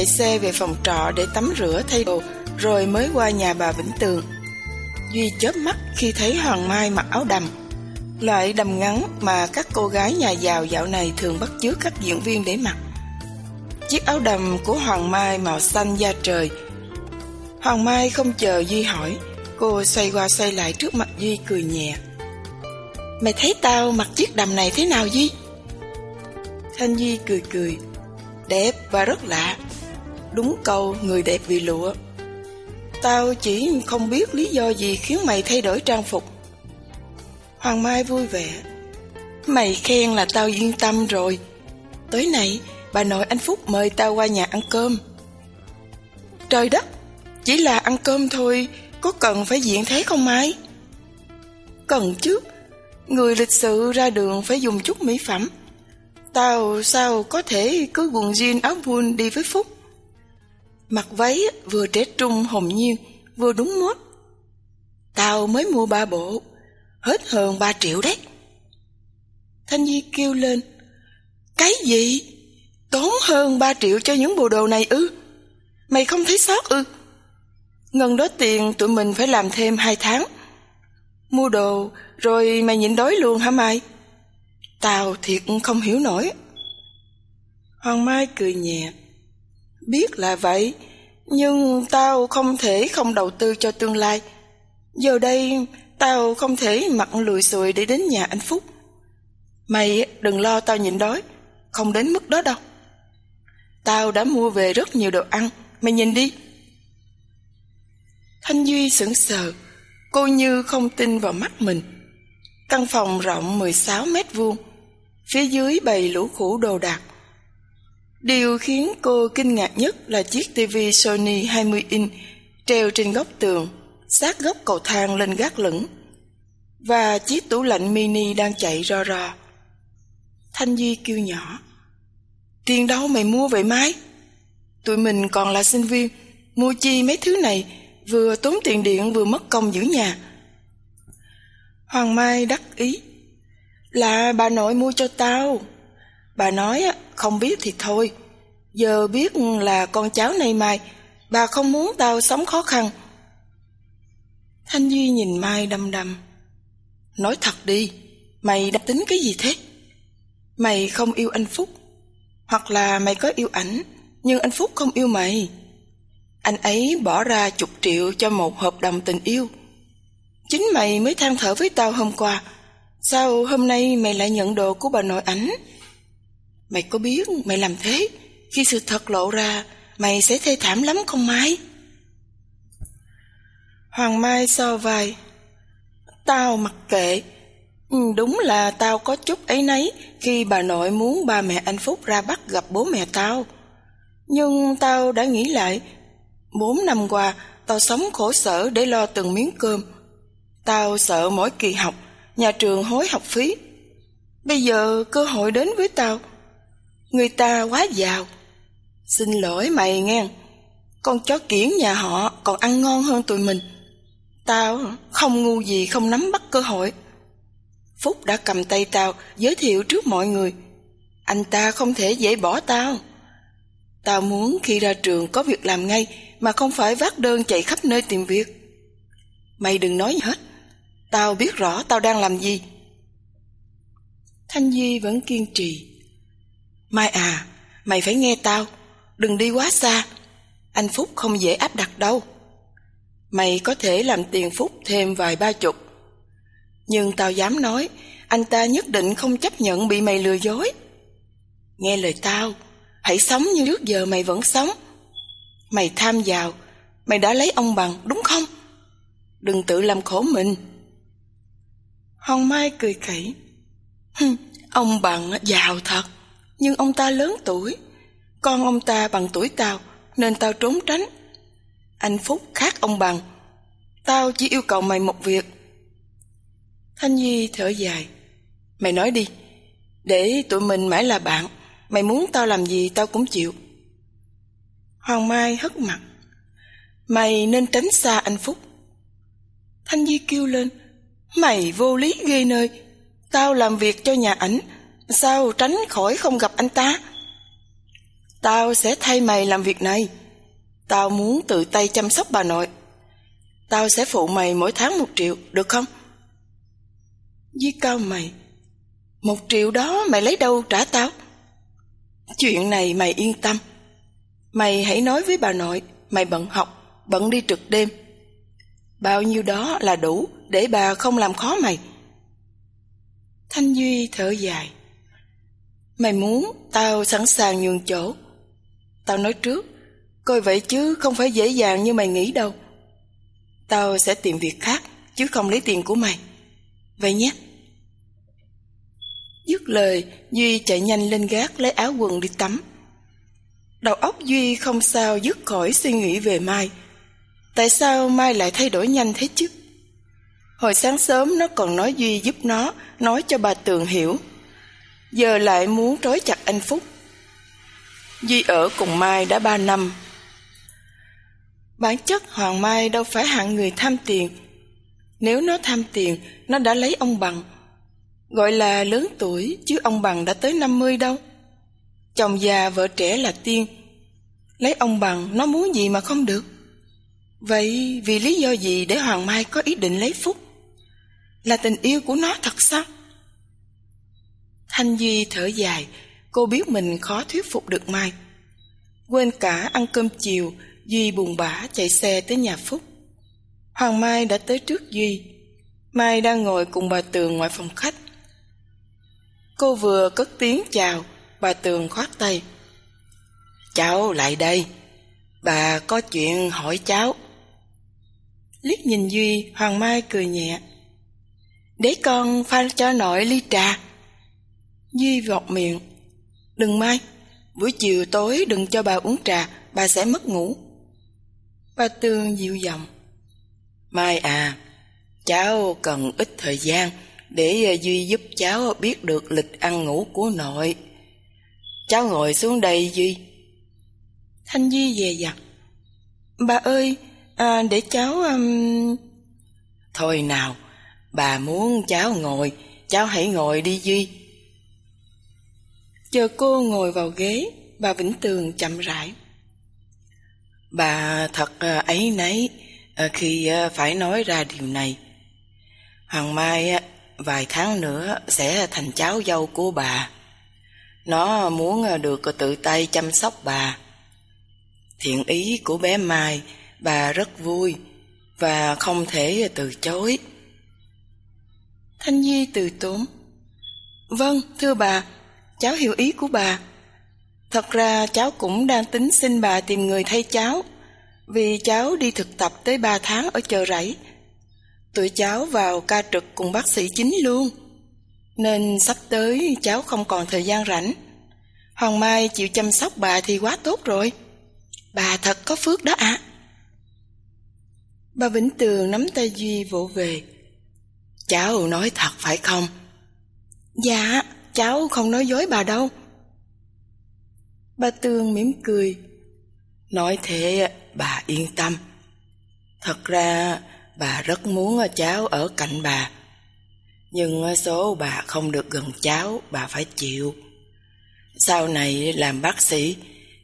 chạy xe về phòng trọ để tắm rửa thay đồ rồi mới qua nhà bà Vĩnh Tường. Duy chớp mắt khi thấy Hoàng Mai mặc áo đầm. Loại đầm ngắn mà các cô gái nhà giàu dạo này thường bắt chước các diễn viên để mặc. Chiếc áo đầm của Hoàng Mai màu xanh da trời. Hoàng Mai không chờ Duy hỏi, cô xoay qua xoay lại trước mặt Duy cười nhẹ. Mày thấy tao mặc chiếc đầm này thế nào Duy? Thanh Duy cười cười, đẹp và rất lạ. Đúng câu người đẹp vì lụa. Tao chỉ không biết lý do gì khiến mày thay đổi trang phục. Hoàng Mai vui vẻ. Mày khen là tao yên tâm rồi. Tối nay, bà nội anh Phúc mời tao qua nhà ăn cơm. Trời đất, chỉ là ăn cơm thôi, có cần phải diện thế không Mai? Cần chứ, người lịch sự ra đường phải dùng chút mỹ phẩm. Tao sao có thể cứ quần jean áo buôn đi với Phúc? Mặc váy vừa trẻ trung hồn nhiên, vừa đúng mốt. Tao mới mua ba bộ, hết hơn ba triệu đấy. Thanh Di kêu lên, cái gì? Tốn hơn ba triệu cho những bộ đồ này ư? Mày không thấy sót ư? Ngân đó tiền tụi mình phải làm thêm hai tháng. Mua đồ rồi mày nhịn đói luôn hả Mai? Tao thiệt không hiểu nổi. Hoàng Mai cười nhẹ. Biết là vậy, nhưng tao không thể không đầu tư cho tương lai. Giờ đây, tao không thể mặc lùi xùi để đến nhà anh Phúc. Mày đừng lo tao nhịn đói, không đến mức đó đâu. Tao đã mua về rất nhiều đồ ăn, mày nhìn đi. Thanh Duy sững sờ, cô như không tin vào mắt mình. Căn phòng rộng 16 mét vuông, phía dưới bày lũ khủ đồ đạc. Điều khiến cô kinh ngạc nhất là chiếc TV Sony 20 inch treo trên góc tường, sát góc cầu thang lên gác lửng, và chiếc tủ lạnh mini đang chạy ro ro. Thanh Duy kêu nhỏ, Tiền đâu mày mua vậy Mai? Tụi mình còn là sinh viên, mua chi mấy thứ này, vừa tốn tiền điện vừa mất công giữ nhà. Hoàng Mai đắc ý, là bà nội mua cho tao. Bà nói không biết thì thôi, giờ biết là con cháu này Mai, bà không muốn tao sống khó khăn. Thanh Duy nhìn Mai đăm đăm. Nói thật đi, mày đã tính cái gì thế? Mày không yêu anh Phúc, hoặc là mày có yêu ảnh, nhưng anh Phúc không yêu mày. Anh ấy bỏ ra chục triệu cho một hợp đồng tình yêu. Chính mày mới than thở với tao hôm qua, sao hôm nay mày lại nhận đồ của bà nội ảnh? Mày có biết mày làm thế, khi sự thật lộ ra, mày sẽ thê thảm lắm không Mai? Hoàng Mai so vai. Tao mặc kệ. Ừ, đúng là tao có chút ấy nấy khi bà nội muốn ba mẹ anh Phúc ra bắt gặp bố mẹ tao. Nhưng tao đã nghĩ lại, bốn năm qua tao sống khổ sở để lo từng miếng cơm. Tao sợ mỗi kỳ học, nhà trường hối học phí. Bây giờ cơ hội đến với tao. Người ta quá giàu. Xin lỗi mày nghe, con chó kiển nhà họ còn ăn ngon hơn tụi mình. Tao không ngu gì không nắm bắt cơ hội. Phúc đã cầm tay tao giới thiệu trước mọi người. Anh ta không thể dễ bỏ tao. Tao muốn khi ra trường có việc làm ngay mà không phải vác đơn chạy khắp nơi tìm việc. Mày đừng nói gì hết. Tao biết rõ tao đang làm gì. Thanh Duy vẫn kiên trì. Mai à, mày phải nghe tao. Đừng đi quá xa. Anh Phúc không dễ áp đặt đâu. Mày có thể làm tiền Phúc thêm vài ba chục. Nhưng tao dám nói, anh ta nhất định không chấp nhận bị mày lừa dối. Nghe lời tao, hãy sống như trước giờ mày vẫn sống. Mày tham giàu, mày đã lấy ông bằng, đúng không? Đừng tự làm khổ mình. Hồng Mai cười khẩy. Ông bằng giàu thật, nhưng ông ta lớn tuổi. Con ông ta bằng tuổi tao, nên tao trốn tránh. Anh Phúc khác ông bằng. Tao chỉ yêu cầu mày một việc. Thanh Nhi thở dài. Mày nói đi, để tụi mình mãi là bạn. Mày muốn tao làm gì tao cũng chịu. Hoàng Mai hất mặt. Mày nên tránh xa anh Phúc. Thanh Nhi kêu lên. Mày vô lý ghê nơi. Tao làm việc cho nhà ảnh. Sao tránh khỏi không gặp anh ta? Tao sẽ thay mày làm việc này. Tao muốn tự tay chăm sóc bà nội. Tao sẽ phụ mày mỗi tháng một triệu, được không? Di cao mày. Một triệu đó mày lấy đâu trả tao? Chuyện này mày yên tâm. Mày hãy nói với bà nội, mày bận học, bận đi trực đêm. Bao nhiêu đó là đủ để bà không làm khó mày. Thanh Duy thở dài. Mày muốn, tao sẵn sàng nhường chỗ. Tao nói trước, coi vậy chứ không phải dễ dàng như mày nghĩ đâu. Tao sẽ tìm việc khác, chứ không lấy tiền của mày. Vậy nhé. Dứt lời, Duy chạy nhanh lên gác lấy áo quần đi tắm. Đầu óc Duy không sao dứt khỏi suy nghĩ về Mai. Tại sao Mai lại thay đổi nhanh thế chứ? Hồi sáng sớm nó còn nói Duy giúp nó, nói cho bà Tường hiểu. Giờ lại muốn trói chặt anh Phúc. Duy ở cùng Mai đã ba năm. Bản chất Hoàng Mai đâu phải hạng người tham tiền. Nếu nó tham tiền, nó đã lấy ông Bằng. Gọi là lớn tuổi, chứ ông Bằng đã tới 50 đâu. Chồng già vợ trẻ là tiên. Lấy ông Bằng, nó muốn gì mà không được. Vậy vì lý do gì để Hoàng Mai có ý định lấy Phúc? Là tình yêu của nó thật sao? Thanh Duy thở dài, cô biết mình khó thuyết phục được Mai. Quên cả ăn cơm chiều, Duy buồn bã chạy xe tới nhà Phúc. Hoàng Mai đã tới trước Duy. Mai đang ngồi cùng bà Tường ngoài phòng khách. Cô vừa cất tiếng chào, bà Tường khoát tay. Cháu lại đây, bà có chuyện hỏi cháu. Liếc nhìn Duy, Hoàng Mai cười nhẹ. Để con pha cho nội ly trà. Duy vọt miệng. Đừng Mai, buổi chiều tối đừng cho bà uống trà, bà sẽ mất ngủ. Bà Tương dịu giọng. Mai à, cháu cần ít thời gian để ờ, Duy giúp cháu biết được lịch ăn ngủ của nội. Cháu ngồi xuống đây Duy. Thanh Duy về dặt. Bà ơi, à, để cháu... Um... Thôi nào, bà muốn cháu ngồi, cháu hãy ngồi đi Duy. Chờ cô ngồi vào ghế, bà Vĩnh Tường chậm rãi. Bà thật à, ấy nấy à, khi à, phải nói ra điều này. Hoàng Mai vài tháng nữa sẽ thành cháu dâu của bà. Nó muốn được tự tay chăm sóc bà. Thiện ý của bé Mai bà rất vui và không thể từ chối. Thanh Nhi từ tốn. Vâng, thưa bà, cháu hiểu ý của bà. Thật ra cháu cũng đang tính xin bà tìm người thay cháu, vì cháu đi thực tập tới ba tháng ở chợ rẫy. Tụi cháu vào ca trực cùng bác sĩ chính luôn, nên sắp tới cháu không còn thời gian rảnh. Hoàng Mai chịu chăm sóc bà thì quá tốt rồi. Bà thật có phước đó ạ. Bà Vĩnh Tường nắm tay Duy vỗ về. Cháu nói thật phải không? Dạ, cháu không nói dối bà đâu. Bà Tường mỉm cười. Nói thế bà yên tâm. Thật ra bà rất muốn cháu ở cạnh bà. Nhưng số bà không được gần cháu, bà phải chịu. Sau này làm bác sĩ,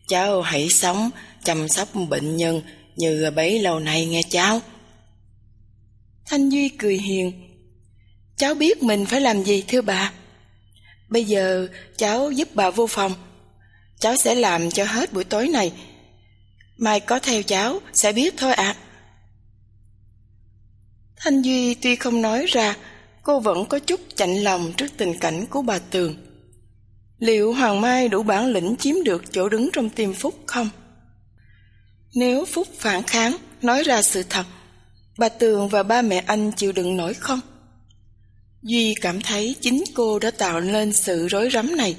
cháu hãy sống chăm sóc bệnh nhân như bấy lâu nay nghe cháu. Thanh Duy cười hiền. Cháu biết mình phải làm gì thưa bà. Bây giờ cháu giúp bà vô phòng. Cháu sẽ làm cho hết buổi tối này. Mai có theo cháu sẽ biết thôi ạ. Thanh Duy tuy không nói ra, cô vẫn có chút chạnh lòng trước tình cảnh của bà Tường. Liệu Hoàng Mai đủ bản lĩnh chiếm được chỗ đứng trong tim Phúc không? Nếu Phúc phản kháng, nói ra sự thật, bà Tường và ba mẹ anh chịu đựng nổi không? Duy cảm thấy chính cô đã tạo nên sự rối rắm này.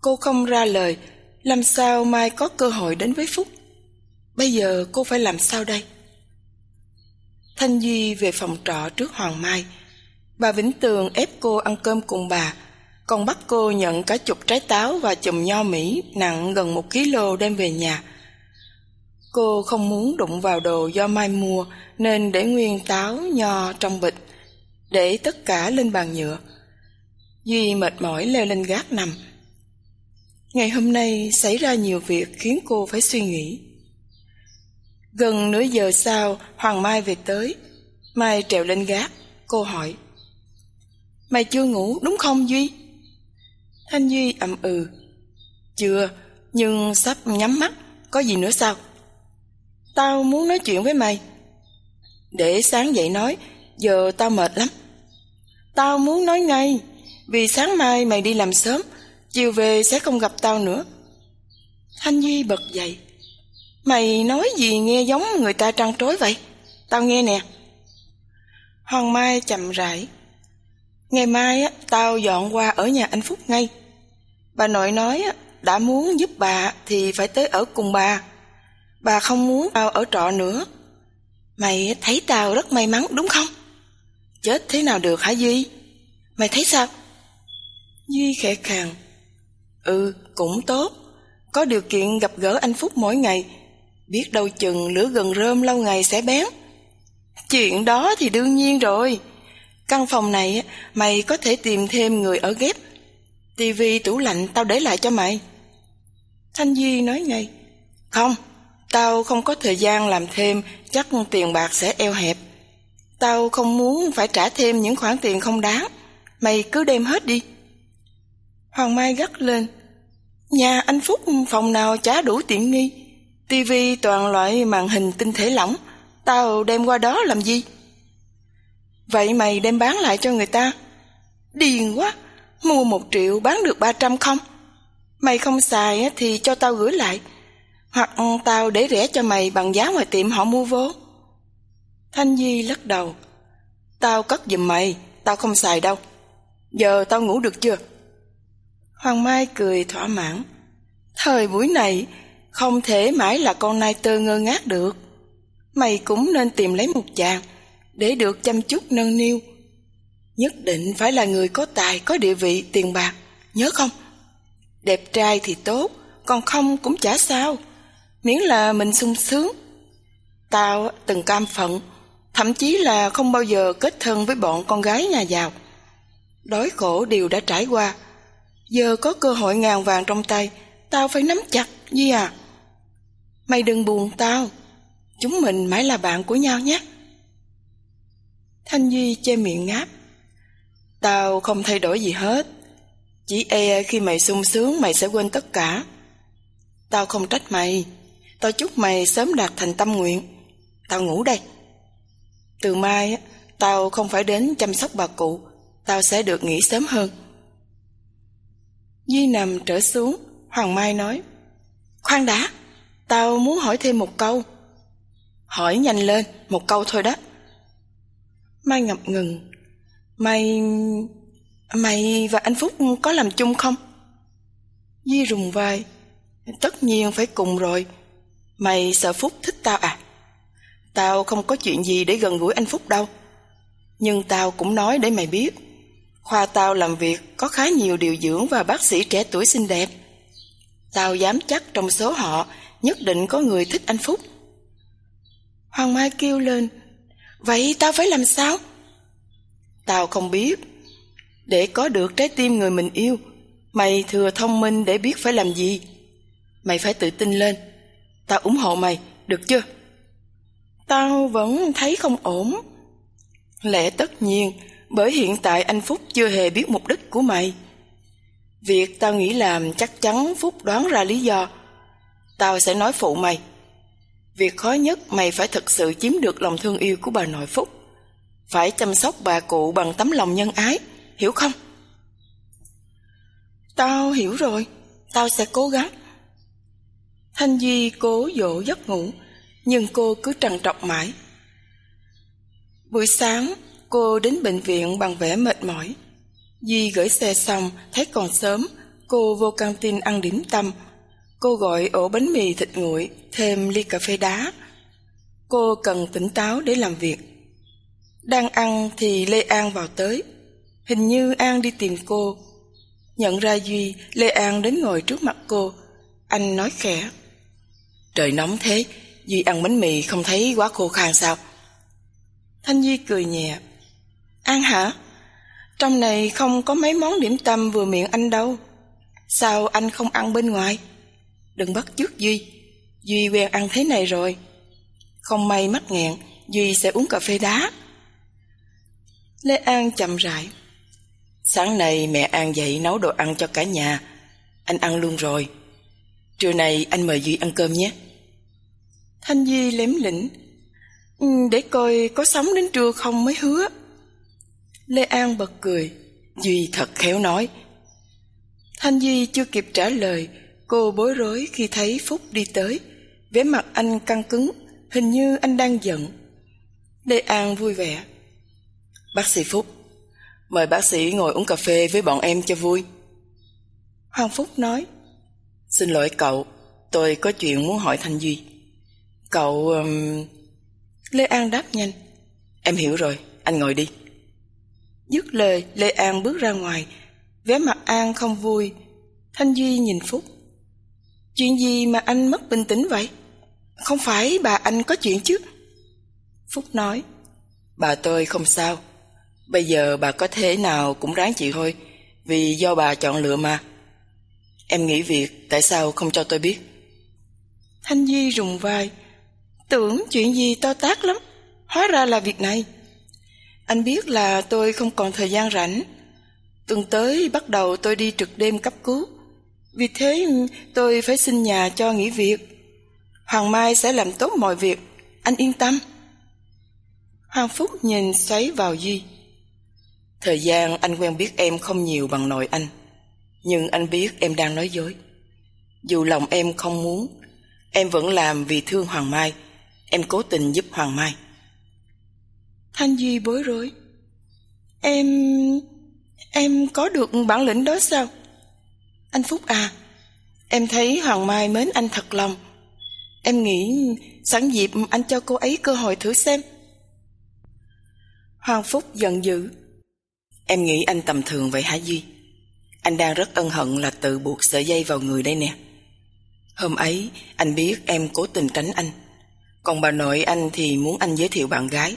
Cô không ra lời, làm sao mai có cơ hội đến với Phúc? Bây giờ cô phải làm sao đây? Thanh Duy về phòng trọ trước Hoàng Mai. Bà Vĩnh Tường ép cô ăn cơm cùng bà, còn bắt cô nhận cả chục trái táo và chùm nho Mỹ nặng gần một ký lô đem về nhà. Cô không muốn đụng vào đồ do Mai mua nên để nguyên táo, nho trong bịch, để tất cả lên bàn nhựa. Duy mệt mỏi leo lên gác nằm. Ngày hôm nay xảy ra nhiều việc khiến cô phải suy nghĩ. Gần nửa giờ sau, Hoàng Mai về tới. Mai trèo lên gác, cô hỏi. Mày chưa ngủ đúng không Duy? Thanh Duy ậm ừ. Chưa, nhưng sắp nhắm mắt, có gì nữa sao? Tao muốn nói chuyện với mày. Để sáng dậy nói, giờ tao mệt lắm. Tao muốn nói ngay, vì sáng mai mày đi làm sớm, chiều về sẽ không gặp tao nữa. Thanh Duy bật dậy. Mày nói gì nghe giống người ta trăn trối vậy? Tao nghe nè. Hoàng Mai chậm rãi. Ngày mai á, tao dọn qua ở nhà anh Phúc ngay. Bà nội nói á, đã muốn giúp bà thì phải tới ở cùng bà. Bà không muốn tao ở trọ nữa. Mày thấy tao rất may mắn đúng không? Chết thế nào được hả Duy? Mày thấy sao? Duy khẽ khàng. Ừ, cũng tốt. Có điều kiện gặp gỡ anh Phúc mỗi ngày. Biết đâu chừng lửa gần rơm lâu ngày sẽ bén. Chuyện đó thì đương nhiên rồi. Căn phòng này mày có thể tìm thêm người ở ghép. Tivi tủ lạnh tao để lại cho mày. Thanh Duy nói ngay. Không, tao không có thời gian làm thêm, chắc tiền bạc sẽ eo hẹp. Tao không muốn phải trả thêm những khoản tiền không đáng. Mày cứ đem hết đi. Hoàng Mai gắt lên. Nhà anh Phúc phòng nào chả đủ tiện nghi. Tivi toàn loại màn hình tinh thể lỏng. Tao đem qua đó làm gì? Vậy mày đem bán lại cho người ta? điên quá! Mua một triệu bán được ba trăm không? Mày không xài thì cho tao gửi lại. Hoặc tao để rẻ cho mày bằng giá ngoài tiệm họ mua vô. Thanh Di lắc đầu. Tao cất giùm mày, tao không xài đâu. Giờ tao ngủ được chưa? Hoàng Mai cười thỏa mãn. Thời buổi này, không thể mãi là con nai tơ ngơ ngác được. Mày cũng nên tìm lấy một chàng, để được chăm chút nâng niu. Nhất định phải là người có tài, có địa vị, tiền bạc, nhớ không? Đẹp trai thì tốt, còn không cũng chả sao, miễn là mình sung sướng. Tao từng cam phận, thậm chí là không bao giờ kết thân với bọn con gái nhà giàu. Đói khổ đều đã trải qua, giờ có cơ hội ngàn vàng trong tay, tao phải nắm chặt, Duy à. Mày đừng buồn tao, chúng mình mãi là bạn của nhau nhé. Thanh Duy che miệng ngáp. Tao không thay đổi gì hết. Chỉ e khi mày sung sướng mày sẽ quên tất cả. Tao không trách mày. Tao chúc mày sớm đạt thành tâm nguyện. Tao ngủ đây. Từ mai, tao không phải đến chăm sóc bà cụ. Tao sẽ được nghỉ sớm hơn. Duy nằm trở xuống, Hoàng Mai nói. Khoan đã, tao muốn hỏi thêm một câu. Hỏi nhanh lên, một câu thôi đó. Mai ngập ngừng. Mày... Mày và anh Phúc có làm chung không? Di rùng vai. Tất nhiên phải cùng rồi. Mày sợ Phúc thích tao à? Tao không có chuyện gì để gần gũi anh Phúc đâu. Nhưng tao cũng nói để mày biết. Khoa tao làm việc có khá nhiều điều dưỡng và bác sĩ trẻ tuổi xinh đẹp. Tao dám chắc trong số họ nhất định có người thích anh Phúc. Hoàng Mai kêu lên Vậy tao phải làm sao? Tao không biết. Để có được trái tim người mình yêu, mày thừa thông minh để biết phải làm gì. Mày phải tự tin lên. Tao ủng hộ mày, được chưa? Tao vẫn thấy không ổn. Lẽ tất nhiên, bởi hiện tại anh Phúc chưa hề biết mục đích của mày. Việc tao nghĩ làm chắc chắn Phúc đoán ra lý do. Tao sẽ nói phụ mày. Việc khó nhất mày phải thực sự chiếm được lòng thương yêu của bà nội Phúc. Phải chăm sóc bà cụ bằng tấm lòng nhân ái, hiểu không? Tao hiểu rồi, tao sẽ cố gắng. Thanh Duy cố dỗ giấc ngủ, nhưng cô cứ trằn trọc mãi. Buổi sáng, cô đến bệnh viện bằng vẻ mệt mỏi. Duy gửi xe xong, thấy còn sớm, cô vô căng tin ăn điểm tâm, Cô gọi ổ bánh mì thịt nguội, thêm ly cà phê đá. Cô cần tỉnh táo để làm việc. Đang ăn thì Lê An vào tới. Hình như An đi tìm cô. Nhận ra Duy, Lê An đến ngồi trước mặt cô. Anh nói khẽ. Trời nóng thế, Duy ăn bánh mì không thấy quá khô khan sao? Thanh Duy cười nhẹ. ăn hả? Trong này không có mấy món điểm tâm vừa miệng anh đâu. Sao anh không ăn bên ngoài? Đừng bắt chước Duy. Duy quen ăn thế này rồi. Không may mắc nghẹn, Duy sẽ uống cà phê đá. Lê An chậm rãi. Sáng nay mẹ An dậy nấu đồ ăn cho cả nhà. Anh ăn luôn rồi. Trưa nay anh mời Duy ăn cơm nhé. Thanh Di lém lĩnh. Ừ, để coi có sống đến trưa không mới hứa. Lê An bật cười. Duy thật khéo nói. Thanh Di chưa kịp trả lời, cô bối rối khi thấy Phúc đi tới. Vẻ mặt anh căng cứng, hình như anh đang giận. Lê An vui vẻ. Bác sĩ Phúc, mời bác sĩ ngồi uống cà phê với bọn em cho vui. Hoàng Phúc nói. Xin lỗi cậu, tôi có chuyện muốn hỏi Thanh Duy. Cậu... Um... Lê An đáp nhanh. Em hiểu rồi, anh ngồi đi. Dứt lời, Lê An bước ra ngoài. Vẻ mặt An không vui. Thanh Duy nhìn Phúc. Chuyện gì mà anh mất bình tĩnh vậy? Không phải bà anh có chuyện chứ? Phúc nói. Bà tôi không sao. Bây giờ bà có thế nào cũng ráng chịu thôi. Vì do bà chọn lựa mà. Em nghĩ việc, tại sao không cho tôi biết? Thanh Duy rùng vai. Tưởng chuyện gì to tát lắm. Hóa ra là việc này. Anh biết là tôi không còn thời gian rảnh. Tuần tới bắt đầu tôi đi trực đêm cấp cứu. Vì thế tôi phải xin nhà cho nghỉ việc. Hoàng Mai sẽ làm tốt mọi việc. Anh yên tâm. Hoàng Phúc nhìn xoáy vào Duy. Thời gian anh quen biết em không nhiều bằng nội anh. Nhưng anh biết em đang nói dối. Dù lòng em không muốn, em vẫn làm vì thương Hoàng Mai. Em cố tình giúp Hoàng Mai. Thanh Duy bối rối. Em... em có được bản lĩnh đó sao? Anh Phúc à, em thấy Hoàng Mai mến anh thật lòng. Em nghĩ sẵn dịp anh cho cô ấy cơ hội thử xem. Hoàng Phúc giận dữ. Em nghĩ anh tầm thường vậy hả Duy? Anh đang rất ân hận là tự buộc sợi dây vào người đây nè. Hôm ấy, anh biết em cố tình tránh anh. Còn bà nội anh thì muốn anh giới thiệu bạn gái.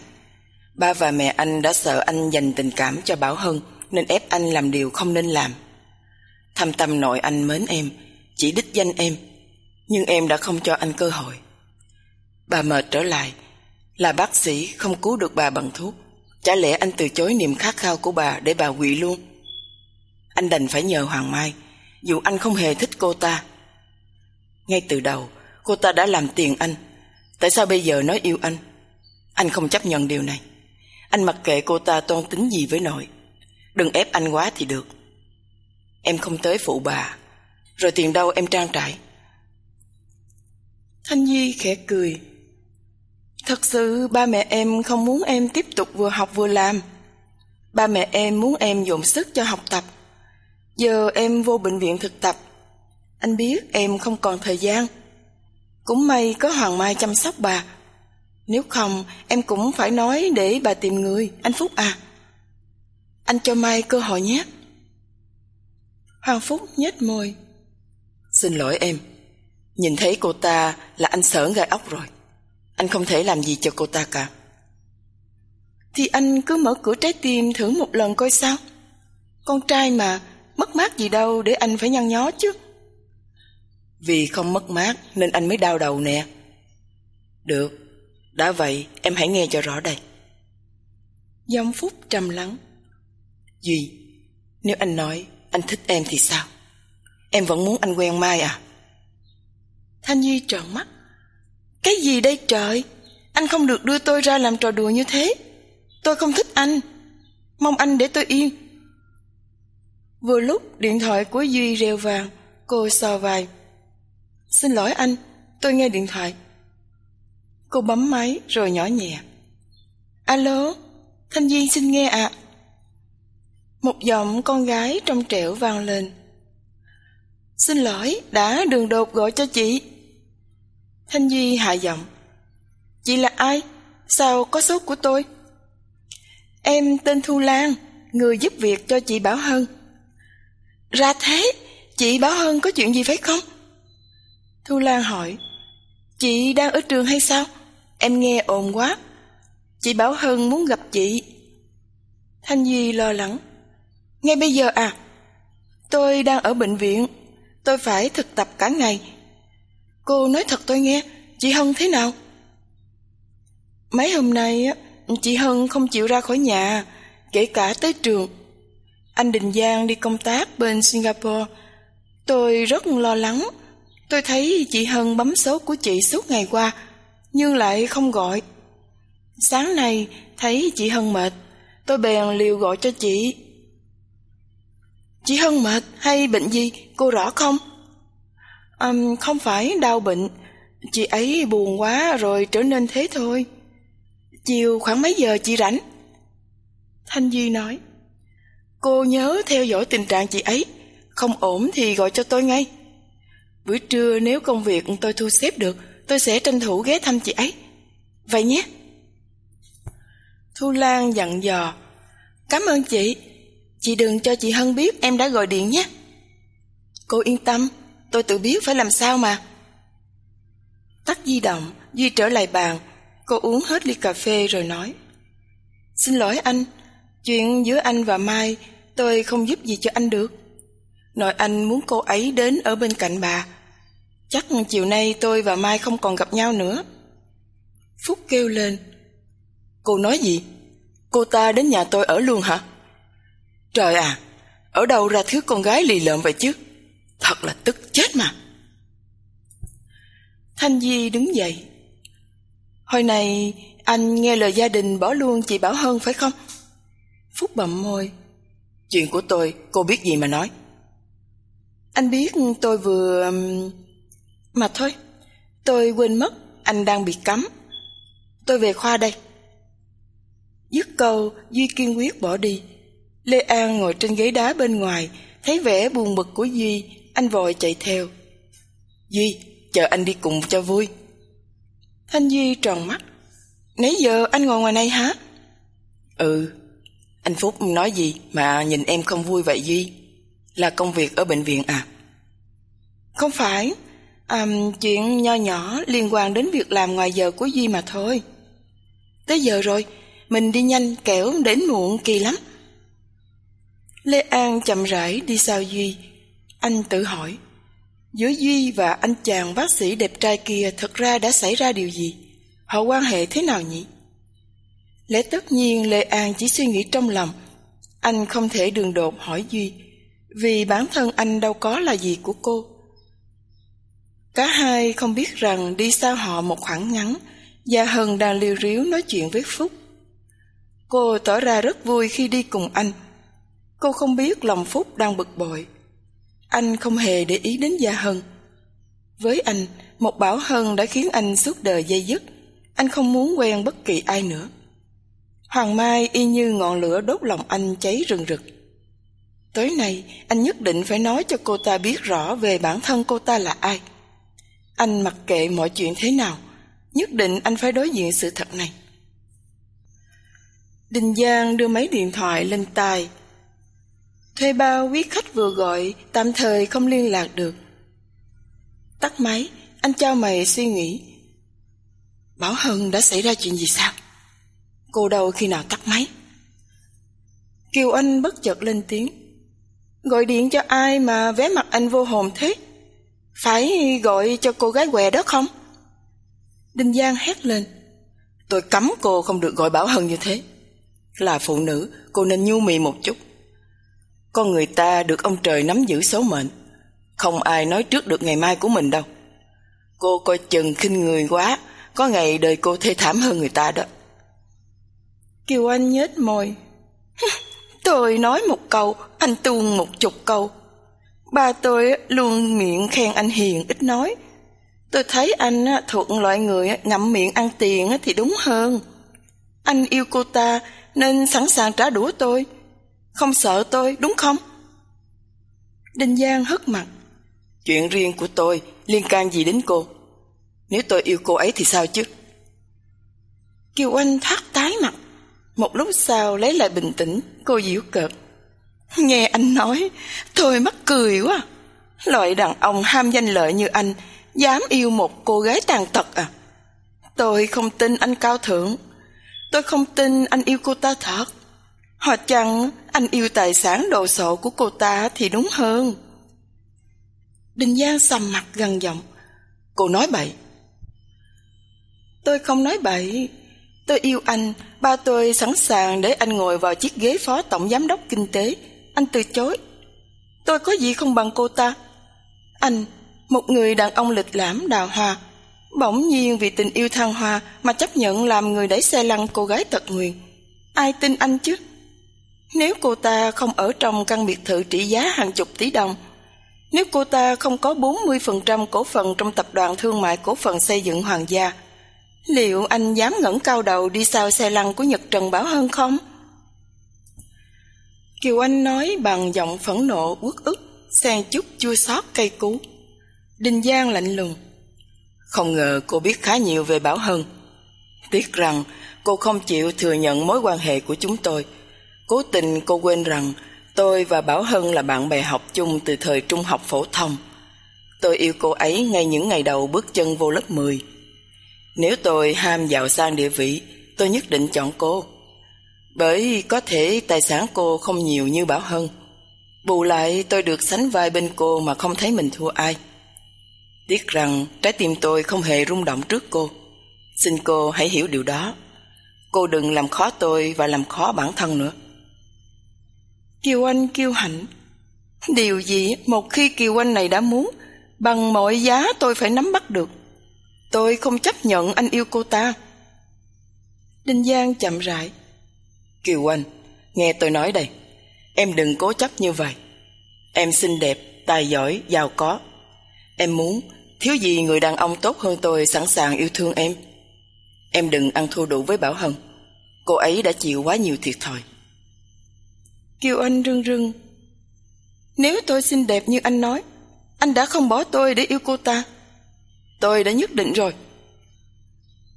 Ba và mẹ anh đã sợ anh dành tình cảm cho Bảo Hân nên ép anh làm điều không nên làm. Thâm tâm nội anh mến em, chỉ đích danh em, nhưng em đã không cho anh cơ hội. Bà mệt trở lại, là bác sĩ không cứu được bà bằng thuốc. Chả lẽ anh từ chối niềm khát khao của bà để bà quỵ luôn? Anh đành phải nhờ Hoàng Mai, dù anh không hề thích cô ta. Ngay từ đầu, cô ta đã làm tiền anh. Tại sao bây giờ nói yêu anh? Anh không chấp nhận điều này. Anh mặc kệ cô ta toan tính gì với nội. Đừng ép anh quá thì được. Em không tới phụ bà. Rồi tiền đâu em trang trải Thanh nhi khẽ cười. Thật sự ba mẹ em không muốn em tiếp tục vừa học vừa làm. Ba mẹ em muốn em dồn sức cho học tập. Giờ em vô bệnh viện thực tập. Anh biết em không còn thời gian. Cũng may có Hoàng Mai chăm sóc bà nếu không, em cũng phải nói để bà tìm người, anh Phúc à. Anh cho Mai cơ hội nhé. Hoàng Phúc nhếch môi. Xin lỗi em, nhìn thấy cô ta là anh sởn gai ốc rồi. Anh không thể làm gì cho cô ta cả. Thì anh cứ mở cửa trái tim thử một lần coi sao. Con trai mà, mất mát gì đâu để anh phải nhăn nhó chứ. Vì không mất mát nên anh mới đau đầu nè. Được, đã vậy em hãy nghe cho rõ đây. Giọng Phúc trầm lắng. Duy Nếu anh nói anh thích em thì sao? Em vẫn muốn anh quen Mai à? Thanh Duy trợn mắt. Cái gì đây trời? Anh không được đưa tôi ra làm trò đùa như thế. Tôi không thích anh. Mong anh để tôi yên. Vừa lúc điện thoại của Duy reo vàng Cô so vai. Xin lỗi anh Tôi nghe điện thoại Cô bấm máy rồi nhỏ nhẹ. Alo, Thanh Duyên xin nghe ạ. Một giọng con gái trong trẻo vang lên. Xin lỗi, đã đường đột gọi cho chị. Thanh Duy hạ giọng. Chị là ai? Sao có số của tôi? Em tên Thu Lan, người giúp việc cho chị Bảo Hân. Ra thế, chị Bảo Hân có chuyện gì phải không? Thu Lan hỏi. Chị đang ở trường hay sao? Em nghe ồn quá Chị Bảo Hân muốn gặp chị Thanh Duy lo lắng Ngay bây giờ à Tôi đang ở bệnh viện Tôi phải thực tập cả ngày. Cô nói thật tôi nghe, chị Hân thế nào? Mấy hôm nay á, chị Hân không chịu ra khỏi nhà, kể cả tới trường. Anh Đình Giang đi công tác bên Singapore. Tôi rất lo lắng. Tôi thấy chị Hân bấm số của chị suốt ngày qua, nhưng lại không gọi. Sáng nay thấy chị Hân mệt, tôi bèn liều gọi cho chị. Chị Hân mệt hay bệnh gì, cô rõ không? À, không phải đau bệnh, chị ấy buồn quá rồi trở nên thế thôi. Chiều khoảng mấy giờ chị rảnh? Thanh Duy nói. Cô nhớ theo dõi tình trạng chị ấy, không ổn thì gọi cho tôi ngay. Buổi trưa nếu công việc tôi thu xếp được, tôi sẽ tranh thủ ghé thăm chị ấy. Vậy nhé. Thu Lan dặn dò. Cảm ơn chị. Chị đừng cho chị Hân biết em đã gọi điện nhé. Cô yên tâm, tôi tự biết phải làm sao mà. Tắt di động, Duy trở lại bàn. Cô uống hết ly cà phê rồi nói. Xin lỗi anh, chuyện giữa anh và Mai tôi không giúp gì cho anh được. Nội anh muốn cô ấy đến ở bên cạnh bà. Chắc chiều nay tôi và Mai không còn gặp nhau nữa. Phúc kêu lên. Cô nói gì? Cô ta đến nhà tôi ở luôn hả? Trời à, ở đâu ra thứ con gái lì lợm vậy chứ? Thật là tức chết mà. Thanh Di đứng dậy. Hồi này anh nghe lời gia đình bỏ luôn chị Bảo Hân phải không? Phúc bậm môi. Chuyện của tôi, cô biết gì mà nói. Anh biết tôi vừa... Mà thôi, tôi quên mất anh đang bị cấm. Tôi về khoa đây. Dứt câu, Duy kiên quyết bỏ đi. Lê An ngồi trên ghế đá bên ngoài, thấy vẻ buồn bực của Duy, anh vội chạy theo. Duy, chờ anh đi cùng cho vui. Thanh Duy tròn mắt. Nãy giờ anh ngồi ngoài này hả? Ừ. Anh Phúc nói gì mà nhìn em không vui vậy Duy? Là công việc ở bệnh viện à? Không phải. À, chuyện nho nhỏ liên quan đến việc làm ngoài giờ của Duy mà thôi. Tới giờ rồi, mình đi nhanh kẻo đến muộn kỳ lắm. Lê An chậm rãi đi sau Duy. Anh tự hỏi, giữa Duy và anh chàng bác sĩ đẹp trai kia thật ra đã xảy ra điều gì? Họ quan hệ thế nào nhỉ? Lẽ tất nhiên Lê An chỉ suy nghĩ trong lòng. Anh không thể đường đột hỏi Duy, vì bản thân anh đâu có là gì của cô. Cả hai không biết rằng đi sau họ một khoảng ngắn, Gia Hân đang liêu ríu nói chuyện với Phúc. Cô tỏ ra rất vui khi đi cùng anh. Cô không biết lòng Phúc đang bực bội. Anh không hề để ý đến Gia Hân. Với anh, một Bảo Hân đã khiến anh suốt đời dây dứt. Anh không muốn quen bất kỳ ai nữa. Hoàng Mai y như ngọn lửa đốt lòng anh cháy rừng rực. Tối nay, anh nhất định phải nói cho cô ta biết rõ về bản thân cô ta là ai. Anh mặc kệ mọi chuyện thế nào, nhất định anh phải đối diện sự thật này. Đình Giang đưa máy điện thoại lên tai. Thuê bao quý khách vừa gọi, tạm thời không liên lạc được. Tắt máy, anh trao mày suy nghĩ. Bảo Hân đã xảy ra chuyện gì sao? Cô đâu khi nào tắt máy? Kiều Anh bất chợt lên tiếng. Gọi điện cho ai mà vé mặt anh vô hồn thế? Phải gọi cho cô gái què đó không? Đinh Giang hét lên. Tôi cấm cô không được gọi Bảo Hân như thế. Là phụ nữ, cô nên nhu mì một chút. Con người ta được ông trời nắm giữ số mệnh. Không ai nói trước được ngày mai của mình đâu. Cô coi chừng khinh người quá, có ngày đời cô thê thảm hơn người ta đó. Kiều Anh nhếch môi. Tôi nói một câu, anh tuôn một chục câu. Ba tôi luôn miệng khen anh hiền ít nói. Tôi thấy anh thuộc loại người ngậm miệng ăn tiền thì đúng hơn. Anh yêu cô ta nên sẵn sàng trả đũa tôi. Không sợ tôi, đúng không? Đinh Giang hất mặt. Chuyện riêng của tôi liên can gì đến cô? Nếu tôi yêu cô ấy thì sao chứ? Kiều Anh thắt tái mặt. Một lúc sau lấy lại bình tĩnh, cô giễu cợt. Nghe anh nói, tôi mắc cười quá. Loại đàn ông ham danh lợi như anh, dám yêu một cô gái tàn tật à? Tôi không tin anh cao thượng. Tôi không tin anh yêu cô ta thật. Hoặc chăng anh yêu tài sản đồ sộ của cô ta thì đúng hơn. Đình Giang sầm mặt gần giọng. Cô nói bậy. Tôi không nói bậy. Tôi yêu anh, ba tôi sẵn sàng để anh ngồi vào chiếc ghế phó tổng giám đốc kinh tế. Anh từ chối. Tôi có gì không bằng cô ta. Anh, một người đàn ông lịch lãm đào hoa, bỗng nhiên vì tình yêu thăng hoa mà chấp nhận làm người đẩy xe lăn cô gái tật nguyền. Ai tin anh chứ? Nếu cô ta không ở trong căn biệt thự trị giá hàng chục tỷ đồng, nếu cô ta không có 40% cổ phần trong tập đoàn thương mại cổ phần xây dựng Hoàng gia, liệu anh dám ngẩng cao đầu đi sau xe lăn của Nhật Trần Bảo Hân không? Kiều Anh nói bằng giọng phẫn nộ uất ức, xen chút chua xót cay cú. Đinh Giang lạnh lùng. Không ngờ cô biết khá nhiều về Bảo Hân. Tiếc rằng cô không chịu thừa nhận mối quan hệ của chúng tôi. Cố tình cô quên rằng tôi và Bảo Hân là bạn bè học chung từ thời trung học phổ thông. Tôi yêu cô ấy ngay những ngày đầu bước chân vô lớp 10. Nếu tôi ham giàu sang địa vị, tôi nhất định chọn cô. Bởi có thể tài sản cô không nhiều như Bảo Hân. Bù lại tôi được sánh vai bên cô mà không thấy mình thua ai. Tiếc rằng trái tim tôi không hề rung động trước cô. Xin cô hãy hiểu điều đó. Cô đừng làm khó tôi và làm khó bản thân nữa. Kiều Anh kiêu hãnh. Điều gì một khi Kiều Anh này đã muốn, bằng mọi giá tôi phải nắm bắt được. Tôi không chấp nhận anh yêu cô ta. Đinh Giang chậm rãi. Kiều Anh, nghe tôi nói đây. Em đừng cố chấp như vậy. Em xinh đẹp, tài giỏi, giàu có. Em muốn, thiếu gì người đàn ông tốt hơn tôi sẵn sàng yêu thương em. Em đừng ăn thua đủ với Bảo Hân. Cô ấy đã chịu quá nhiều thiệt thòi. Kiều Anh rưng rưng. Nếu tôi xinh đẹp như anh nói, anh đã không bỏ tôi để yêu cô ta. Tôi đã nhất định rồi.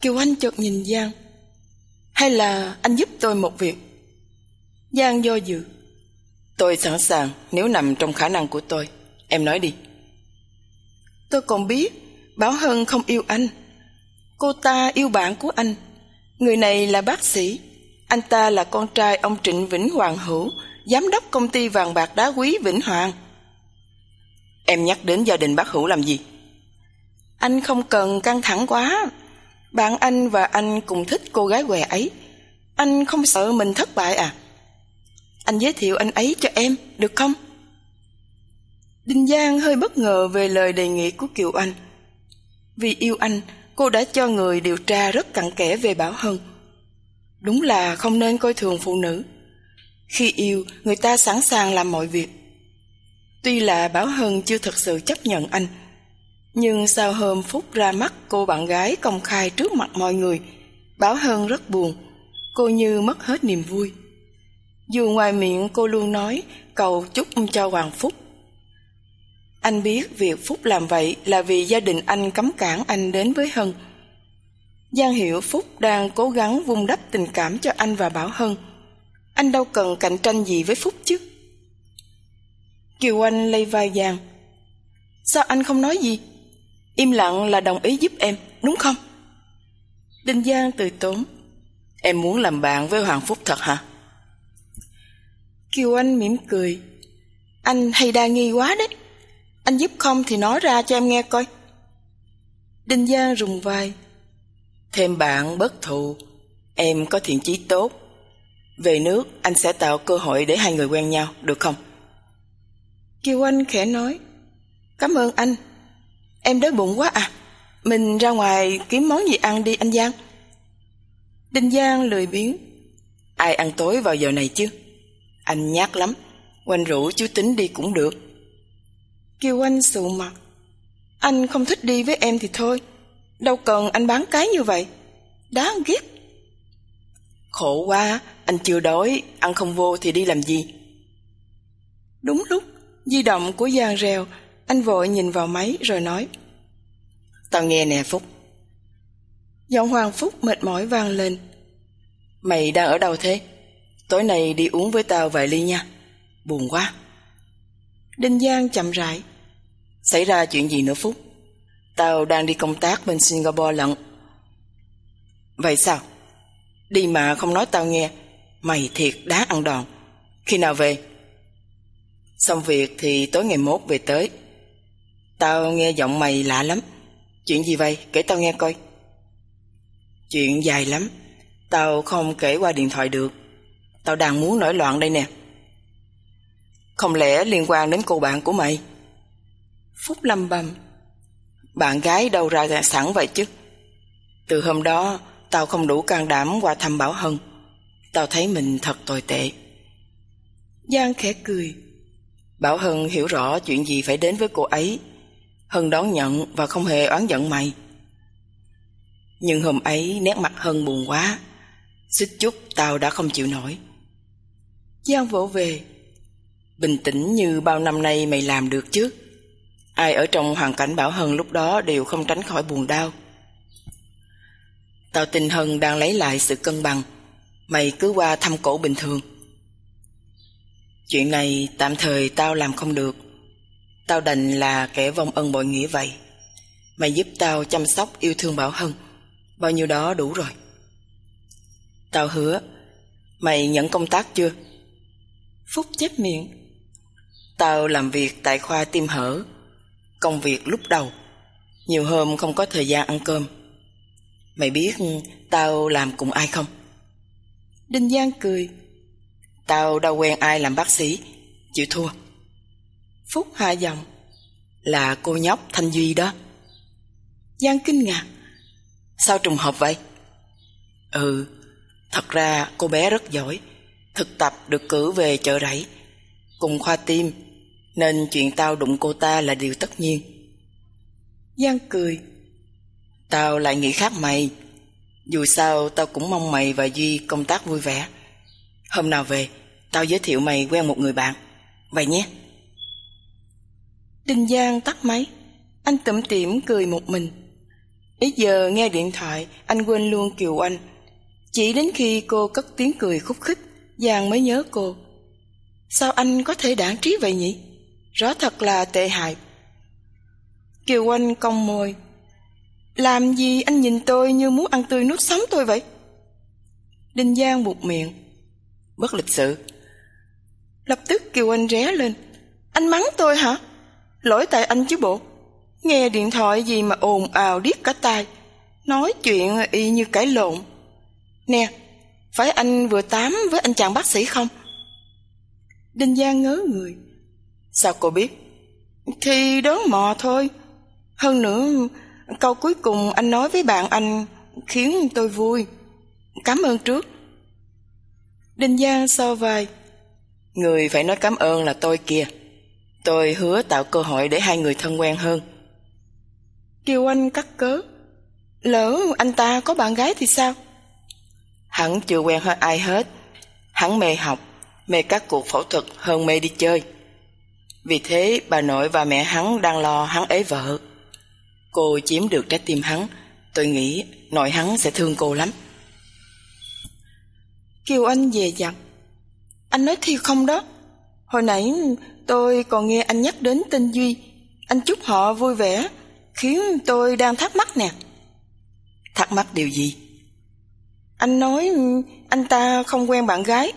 Kiều Anh chợt nhìn Giang. Hay là anh giúp tôi một việc? Giang do dự. Tôi sẵn sàng nếu nằm trong khả năng của tôi. Em nói đi. Tôi còn biết Bảo Hân không yêu anh. Cô ta yêu bạn của anh. Người này là bác sĩ. Anh ta là con trai ông Trịnh Vĩnh Hoàng Hữu, giám đốc công ty vàng bạc đá quý Vĩnh Hoàng. Em nhắc đến gia đình bác Hữu làm gì? Anh không cần căng thẳng quá. Bạn anh và anh cùng thích cô gái què ấy. Anh không sợ mình thất bại à? Anh giới thiệu anh ấy cho em, được không? Đinh Giang hơi bất ngờ về lời đề nghị của Kiều Anh. Vì yêu anh, cô đã cho người điều tra rất cặn kẽ về Bảo Hân. Đúng là không nên coi thường phụ nữ. Khi yêu, người ta sẵn sàng làm mọi việc. Tuy là Bảo Hân chưa thật sự chấp nhận anh, nhưng sau hôm Phúc ra mắt cô bạn gái công khai trước mặt mọi người, Bảo Hân rất buồn, cô như mất hết niềm vui. Dù ngoài miệng cô luôn nói cầu chúc cho Hoàng Phúc. Anh biết việc Phúc làm vậy là vì gia đình anh cấm cản anh đến với Hân. Giang hiểu Phúc đang cố gắng vun đắp tình cảm cho anh và Bảo Hân. Anh đâu cần cạnh tranh gì với Phúc chứ. Kiều Anh lây vai Giang. Sao anh không nói gì? Im lặng là đồng ý giúp em, đúng không? Đinh Giang từ tốn. Em muốn làm bạn với Hoàng Phúc thật hả? Kiều Anh mỉm cười. Anh hay đa nghi quá đấy. Anh giúp không thì nói ra cho em nghe coi. Đinh Giang rùng vai. Thêm bạn bất thù, em có thiện chí tốt. Về nước anh sẽ tạo cơ hội để hai người quen nhau, được không? Kiều Anh khẽ nói. Cảm ơn anh. Em đói bụng quá à. Mình ra ngoài kiếm món gì ăn đi anh Giang. Đinh Giang lười biếng. Ai ăn tối vào giờ này chứ? Anh nhát lắm, quanh rủ chú tính đi cũng được. Kiều Anh sụ mặt. Anh không thích đi với em thì thôi. Đâu cần anh bán cái như vậy. Đáng ghét. Khổ quá, anh chưa đói, ăn không vô thì đi làm gì? Đúng lúc, di động của Giang reo, anh vội nhìn vào máy rồi nói. Tao nghe nè Phúc. Giọng Hoàng Phúc mệt mỏi vang lên. Mày đang ở đâu thế? Tối nay đi uống với tao vài ly nha. Buồn quá. Đinh Giang chậm rãi. Xảy ra chuyện gì nữa Phúc? Tao đang đi công tác bên Singapore lận. Vậy sao? Đi mà không nói tao nghe. Mày thiệt đáng ăn đòn. Khi nào về? Xong việc thì tối ngày mốt về tới. Tao nghe giọng mày lạ lắm. Chuyện gì vậy? Kể tao nghe coi. Chuyện dài lắm. Tao không kể qua điện thoại được. Tao đang muốn nổi loạn đây nè. Không lẽ liên quan đến cô bạn của mày? Phúc lâm bầm. Bạn gái đâu ra sẵn vậy chứ? Từ hôm đó, tao không đủ can đảm qua thăm Bảo Hân. Tao thấy mình thật tồi tệ. Giang khẽ cười. Bảo Hân hiểu rõ chuyện gì phải đến với cô ấy. Hân đón nhận và không hề oán giận mày. Nhưng hôm ấy nét mặt Hân buồn quá. Xích chút tao đã không chịu nổi. Giang vỗ về. Bình tĩnh như bao năm nay mày làm được chứ. Ai ở trong hoàn cảnh Bảo Hân lúc đó đều không tránh khỏi buồn đau. Tao tin Hân đang lấy lại sự cân bằng. Mày cứ qua thăm cổ bình thường. Chuyện này tạm thời tao làm không được. Tao đành là kẻ vong ân bội nghĩa vậy. Mày giúp tao chăm sóc yêu thương Bảo Hân. Bao nhiêu đó đủ rồi. Tao hứa. Mày nhận công tác chưa? Phúc chép miệng. Tao làm việc tại khoa tim hở. Công việc lúc đầu. Nhiều hôm không có thời gian ăn cơm. Mày biết tao làm cùng ai không? Đinh Giang cười. Tao đâu quen ai làm bác sĩ, chịu thua. Phúc hạ giọng. Là cô nhóc Thanh Duy đó. Giang kinh ngạc. Sao trùng hợp vậy? Ừ, thật ra cô bé rất giỏi. Thực tập được cử về chợ rẫy, cùng khoa tim, nên chuyện tao đụng cô ta là điều tất nhiên. Giang cười. Tao lại nghĩ khác mày. Dù sao tao cũng mong mày và Duy công tác vui vẻ. Hôm nào về, tao giới thiệu mày quen một người bạn. Vậy nhé. Đinh Giang tắt máy. Anh tủm tỉm cười một mình. Ít giờ nghe điện thoại, anh quên luôn Kiều Anh. Chỉ đến khi cô cất tiếng cười khúc khích, Giang mới nhớ cô. Sao anh có thể đản trí vậy nhỉ? Rõ thật là tệ hại. Kiều Anh cong môi. Làm gì anh nhìn tôi như muốn ăn tươi nuốt sống tôi vậy? Đinh Giang buộc miệng. Bất lịch sự. Lập tức Kiều Anh ré lên. Anh mắng tôi hả? Lỗi tại anh chứ bộ. Nghe điện thoại gì mà ồn ào điếc cả tai. Nói chuyện y như cãi lộn. Nè, phải anh vừa tám với anh chàng bác sĩ không? Đinh Giang ngớ người. Sao cô biết? Thì đoán mò thôi. Hơn nữa, câu cuối cùng anh nói với bạn anh khiến tôi vui. Cảm ơn trước. Đinh Giang so vai. Người phải nói cảm ơn là tôi kìa. Tôi hứa tạo cơ hội để hai người thân quen hơn. Kiều Anh cắt cớ. Lỡ anh ta có bạn gái thì sao? Hắn chưa quen hơn ai hết. Hắn mê học, mê các cuộc phẫu thuật hơn mê đi chơi. Vì thế bà nội và mẹ hắn đang lo hắn ế vợ. Cô chiếm được trái tim hắn, tôi nghĩ nội hắn sẽ thương cô lắm. Kiều Anh về dặn. Anh nói thiệt không đó? Hồi nãy tôi còn nghe anh nhắc đến tên Duy. Anh chúc họ vui vẻ, khiến tôi đang thắc mắc nè. Thắc mắc điều gì? Anh nói anh ta không quen bạn gái,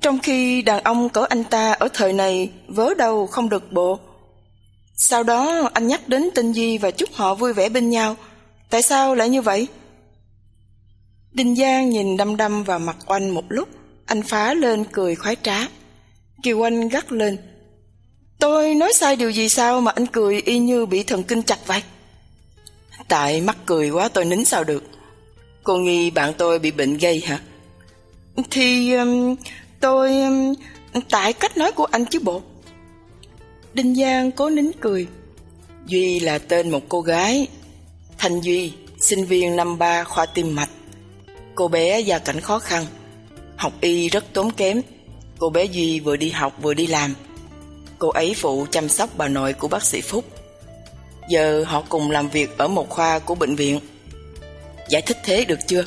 trong khi đàn ông cỡ anh ta ở thời này vớ đầu không được bộ. Sau đó anh nhắc đến tên Duy và chúc họ vui vẻ bên nhau. Tại sao lại như vậy? Đinh Giang nhìn đăm đăm vào mặt oanh một lúc, anh phá lên cười khoái trá. Kiều Anh gắt lên. Tôi nói sai điều gì sao mà anh cười y như bị thần kinh chặt vậy? Tại mắc cười quá tôi nín sao được. Cô nghi bạn tôi bị bệnh gây hả? Thì um, tôi um, tại cách nói của anh chứ bộ. Đinh Giang cố nín cười. Duy là tên một cô gái. Thanh Duy, sinh viên năm ba khoa tim mạch. Cô bé gia cảnh khó khăn, học y rất tốn kém. Cô bé Duy vừa đi học vừa đi làm. Cô ấy phụ chăm sóc bà nội của bác sĩ Phúc. Giờ họ cùng làm việc ở một khoa của bệnh viện. Giải thích thế được chưa?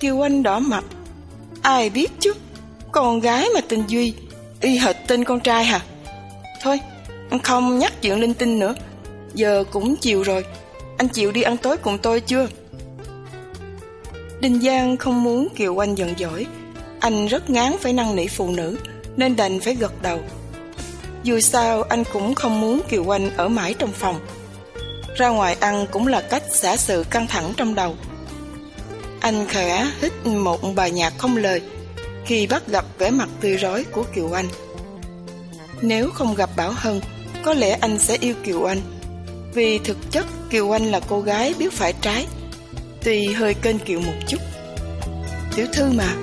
Kiều Anh đỏ mặt. Ai biết chứ, con gái mà tên Duy, y hệt tên con trai hả? Thôi, không nhắc chuyện linh tinh nữa. Giờ cũng chiều rồi, anh chịu đi ăn tối cùng tôi chưa? Đinh Giang không muốn Kiều Anh giận dỗi. Anh rất ngán phải năn nỉ phụ nữ, nên đành phải gật đầu. Dù sao anh cũng không muốn Kiều Anh ở mãi trong phòng. Ra ngoài ăn cũng là cách xả sự căng thẳng trong đầu. Anh khẽ hít một bài nhạc không lời khi bắt gặp vẻ mặt tươi rói của Kiều Anh. Nếu không gặp Bảo Hân, có lẽ anh sẽ yêu Kiều Anh. Vì thực chất Kiều Anh là cô gái biết phải trái, tuy hơi kênh kiệu một chút. Tiểu thư mà,